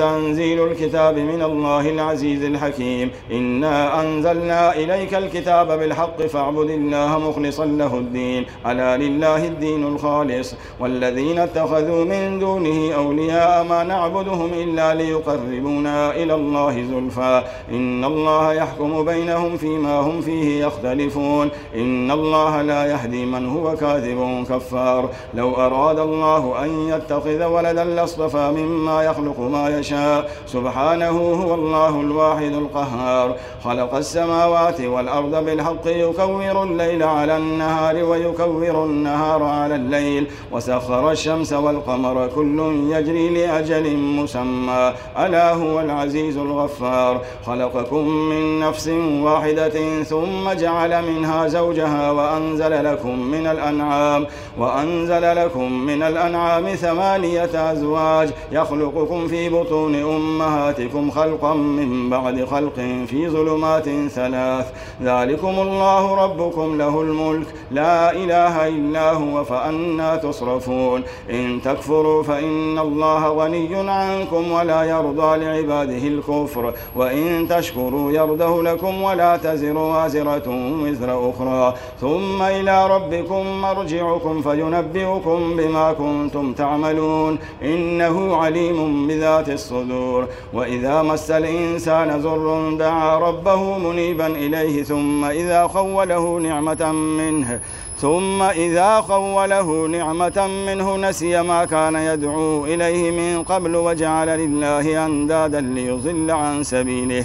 تنزيل الكتاب من الله العزيز الحكيم. إنا أنزلنا إليك الكتاب بالحق فاعبد الله مخلصا له الدين. ألا لله الدين الخالص. والذين اتخذوا من دونه أولياء ما نعبدهم إلا ليقربونا إلى الله زلفى. إن الله يحكم بينهم فيما هم فيه يختلفون. إن الله لا يهدي من هو كاذب كفار. لو أراد الله أن يتخذ ولدا لاصطفى مما يخلق ما يشاء سبحانه هو الله الواحد القهار. خلق السماوات والأرض بالحق يكور الليل على النهار ويكور النهار على الليل. وسخر الشمس والقمر كل يجري لأجل مسمى. ألا هو العزيز الغفار. خلقكم من نفس واحدة ثم جعل منها زوجها وأنزل لكم من الأنعام. وأنزل لكم من الأنعام ثمانية أزواج. يخلقكم في بطون أمهاتكم خلقا من بعد خلق في ظلمات ثلاث. ذلكم الله ربكم له الملك. لا إله إلا هو فأنا تصرفون. إن تكفروا فإن الله غني عنكم ولا يرضى لعباده الكفر. وإن تشكروا يرضه لكم ولا تزر وازرة وزر أخرى. ثم إلى ربكم مرجعكم فينبئكم بما كنتم تعملون. إنه عليم بذات الصدور. وإذا مس الإنسان زر دعا ربه منيبا إليه ثم إذا خوله نعمة منه ثم إذا خوله نعمة منه نسي ما كان يدعو إليه من قبل وجعل لله أندادا ليضل عن سبيله.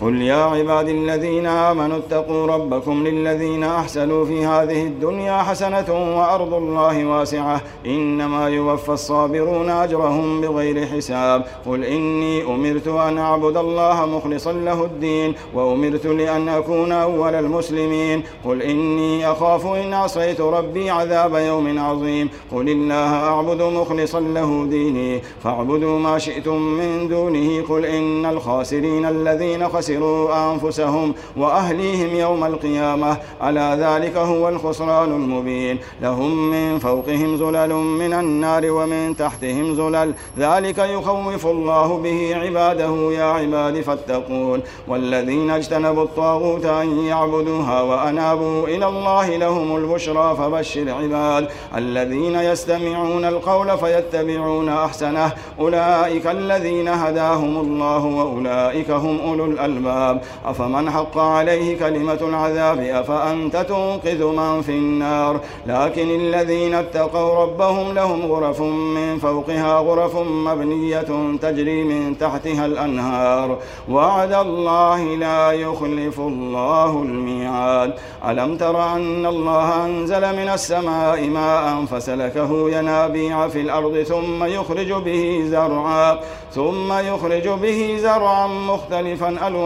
قل يا عبادي الذين آمنوا اتقوا ربكم للذين أحسنوا في هذه الدنيا حسنة وأرض الله واسعة. إنما يوفى الصابرون أجرهم بغير حساب. قل إني أمرت أن أعبد الله مخلصا له الدين وأمرت لأن أكون أول المسلمين. قل إني أخاف إن عصيت ربي عذاب يوم عظيم. قل الله أعبد مخلصا له ديني فاعبدوا ما شئتم من دونه. قل إن الخاسرين الذين خسروا خسروا أنفسهم وأهليهم يوم القيامة. ألا ذلك هو الخسران المبين. لهم من فوقهم زلل من النار ومن تحتهم زلل ذلك يخوف الله به عباده. يا عباد فاتقون. والذين اجتنبوا الطاغوت أن يعبدوها وأنابوا إلى الله لهم البشرى فبشر عباد الذين يستمعون القول فيتبعون أحسنه. أولئك الذين هداهم الله وأولئك هم أولو الألباب. الألباب أفمن حق عليه كلمة العذاب؟ أفأنت تنقذ من في النار؟ لكن الذين اتقوا ربهم لهم غرف من فوقها غرف مبنية تجري من تحتها الأنهار. وعد الله لا يخلف الله الميعاد. ألم تر أن الله أنزل من السماء ماء فسلكه ينابيع في الأرض ثم يخرج به زرعا ثم يخرج به زرعا مختلفا ألوانه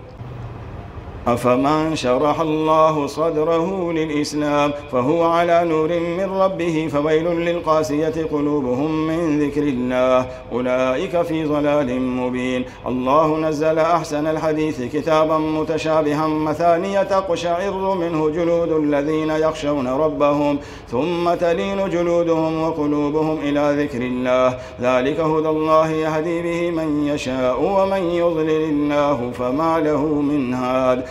أفمن شرح الله صدره للإسلام فهو على نور من ربه فويل للقاسية قلوبهم من ذكر الله. أولئك في ضلال مبين. الله نزل أحسن الحديث كتابا متشابها مثانية تقشعر منه جلود الذين يخشون ربهم ثم تلين جلودهم وقلوبهم إلى ذكر الله. ذلك هدى الله يهدي به من يشاء ومن يضلل الله فما له من هاد.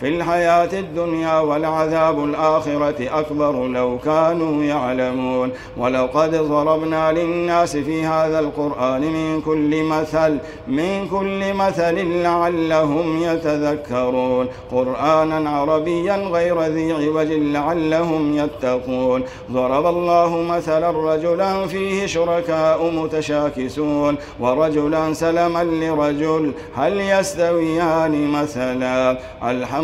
في الحياة الدنيا ولعذاب الآخرة أكبر لو كانوا يعلمون. ولقد ضربنا للناس في هذا القرآن من كل مثل من كل مثل لعلهم يتذكرون. قرآنا عربيا غير ذي عوج لعلهم يتقون. ضرب الله مثلا رجلا فيه شركاء متشاكسون ورجلا سلما لرجل هل يستويان مثلا؟ الحمد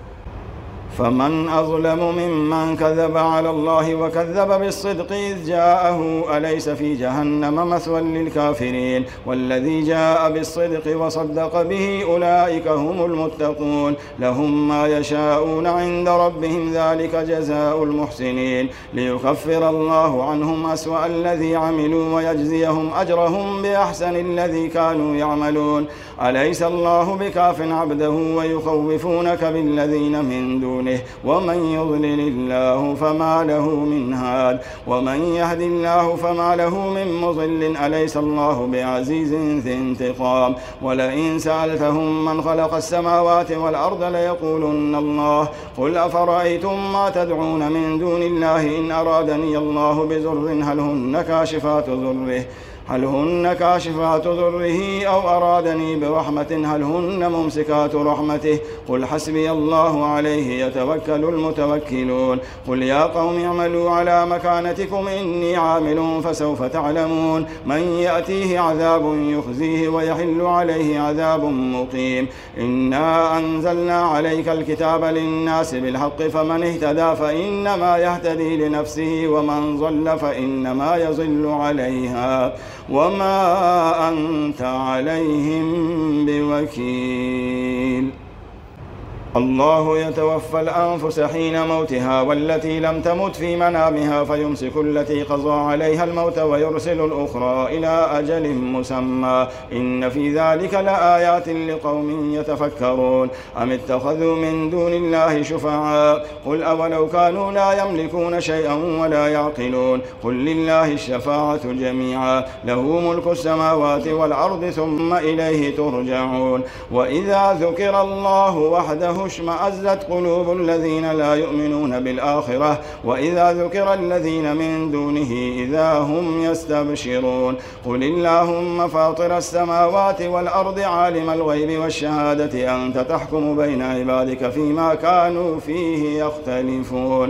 فمن أظلم ممن كذب على الله وكذب بالصدق إذ جاءه أليس في جهنم مثوى للكافرين والذي جاء بالصدق وصدق به أولئك هم المتقون لهم ما يشاءون عند ربهم ذلك جزاء المحسنين ليكفر الله عنهم أسوأ الذي عملوا ويجزيهم أجرهم بأحسن الذي كانوا يعملون أليس الله بكاف عبده ويخوفونك بالذين من دونه ومن يضلل الله فما له من هاد. ومن يهد الله فما له من مضل. أليس الله بعزيز ذي انتقام. ولئن سألتهم من خلق السماوات والأرض ليقولن الله قل أفرأيتم ما تدعون من دون الله إن أرادني الله بزر هل هن كاشفات ذره هل هن كاشفات ضره أو أرادني برحمة؟ هل هن ممسكات رحمته؟ قل حسبي الله عليه يتوكل المتوكلون. قل يا قوم اعملوا على مكانتكم إني عامل فسوف تعلمون. من يأتيه عذاب يخزيه ويحل عليه عذاب مقيم. إنا أنزلنا عليك الكتاب للناس بالحق فمن اهتدى فإنما يهتدي لنفسه ومن ضل فإنما يضل عليها. وما أنت عليهم بوكيل الله يتوفى الأنفس حين موتها والتي لم تمت في منامها فيمسك التي قضى عليها الموت ويرسل الأخرى إلى أجل مسمى. إن في ذلك لآيات لقوم يتفكرون. أم اتخذوا من دون الله شفعاء؟ قل أولو كانوا لا يملكون شيئا ولا يعقلون. قل لله الشفاعة جميعا. له ملك السماوات والأرض ثم إليه ترجعون. وإذا ذكر الله وحده اشمأزت قلوب الذين لا يؤمنون بالآخرة وإذا ذكر الذين من دونه إذا هم يستبشرون. قل اللهم فاطر السماوات والأرض عالم الغيب والشهادة أنت تحكم بين عبادك فيما كانوا فيه يختلفون.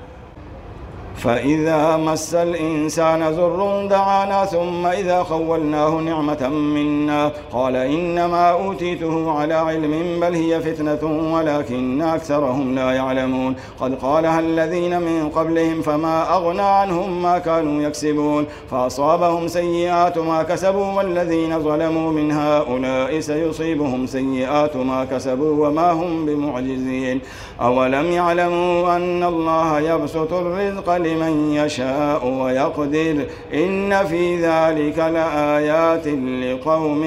فإذا مس الإنسان ذر دعانا ثم إذا خولناه نعمة منا قال إنما أوتيته على علم بل هي فتنة ولكن أكثرهم لا يعلمون قد قالها الذين من قبلهم فما أغنى عنهم ما كانوا يكسبون فأصابهم سيئات ما كسبوا والذين ظلموا من هؤلاء سيصيبهم سيئات ما كسبوا وما هم بمعجزين أولم يعلموا أن الله يبسط الرزق لمن يشاء ويقدر إن في ذلك لآيات لقوم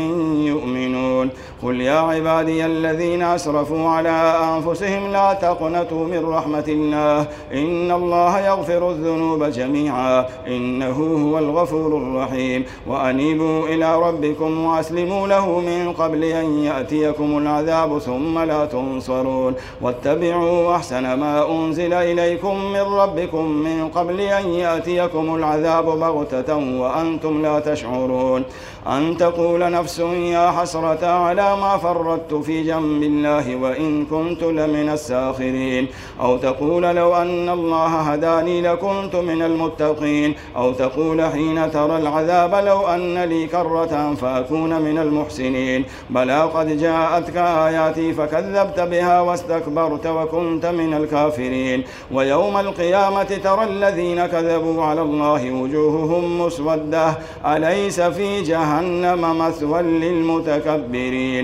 يؤمنون قل يا عبادي الذين أسرفوا على أنفسهم لا تقنطوا من رحمة الله. إن الله يغفر الذنوب جميعا. إنه هو الغفور الرحيم. وأنيبوا إلى ربكم وأسلموا له من قبل أن يأتيكم العذاب ثم لا تنصرون. واتبعوا أحسن ما أنزل إليكم من ربكم من قبل أن يأتيكم العذاب بغتة وأنتم لا تشعرون. أن تقول نفس يا حسرة على ما فرطت في جنب الله وإن كنت لمن الساخرين. أو تقول لو أن الله هداني لكنت من المتقين. أو تقول حين ترى العذاب لو أن لي كرة فأكون من المحسنين. بلى قد جاءتك آياتي فكذبت بها واستكبرت وكنت من الكافرين. ويوم القيامة ترى الذين كذبوا على الله وجوههم مسودة. أليس في جهنم مثوى للمتكبرين؟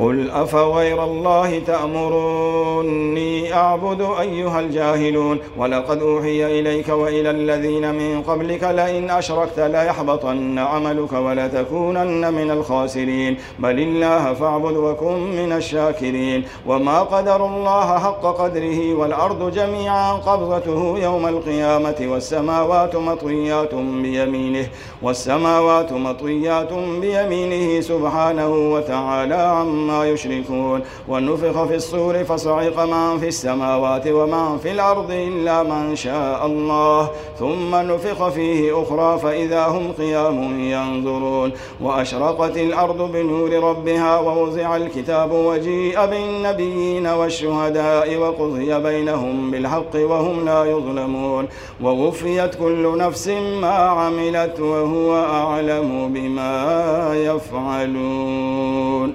قل أفغير الله تأمروني أعبد أيها الجاهلون ولقد أوحي إليك وإلى الذين من قبلك لئن أشركت ليحبطن عملك ولتكونن من الخاسرين بل الله فاعبد وكن من الشاكرين وما قدر الله حق قدره والأرض جميعا قبضته يوم القيامة والسماوات مطويات بيمينه والسماوات مطويات بيمينه سبحانه وتعالى عما يشركون. ونفخ في الصور فصعق من في السماوات ومن في الأرض إلا من شاء الله. ثم نفخ فيه أخرى فإذا هم قيام ينظرون. وأشرقت الأرض بنور ربها ووزع الكتاب وجيء بالنبيين والشهداء وقضي بينهم بالحق وهم لا يظلمون. ووفيت كل نفس ما عملت وهو أعلم بما يفعلون.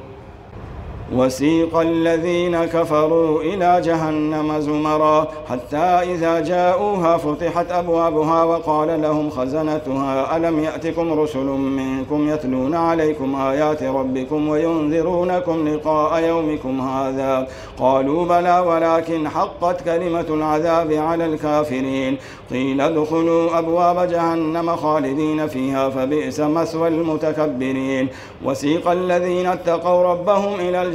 وسيق الذين كفروا إلى جهنم زمرا حتى إذا جاءوها فتحت أبوابها وقال لهم خزنتها ألم يأتكم رسل منكم يتلون عليكم آيات ربكم وينذرونكم لقاء يومكم هذا؟ قالوا بلى ولكن حقت كلمة العذاب على الكافرين. قيل ادخلوا أبواب جهنم خالدين فيها فبئس مثوى المتكبرين. وسيق الذين اتقوا ربهم إلى